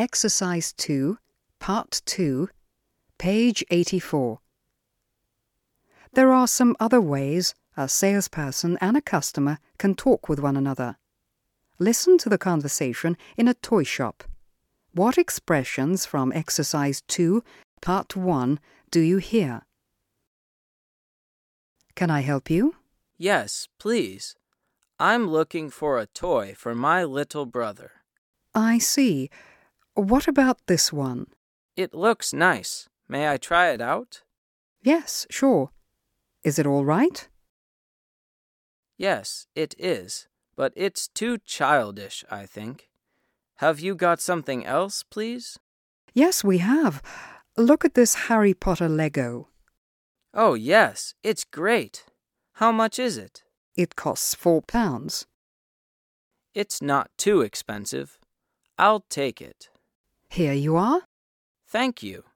Exercise 2, Part 2, page 84. There are some other ways a salesperson and a customer can talk with one another. Listen to the conversation in a toy shop. What expressions from Exercise 2, Part 1 do you hear? Can I help you? Yes, please. I'm looking for a toy for my little brother. I see. What about this one? It looks nice. May I try it out? Yes, sure. Is it all right? Yes, it is, but it's too childish, I think. Have you got something else, please? Yes, we have. Look at this Harry Potter Lego. Oh, yes, it's great. How much is it? It costs four pounds. It's not too expensive. I'll take it. Here you are. Thank you.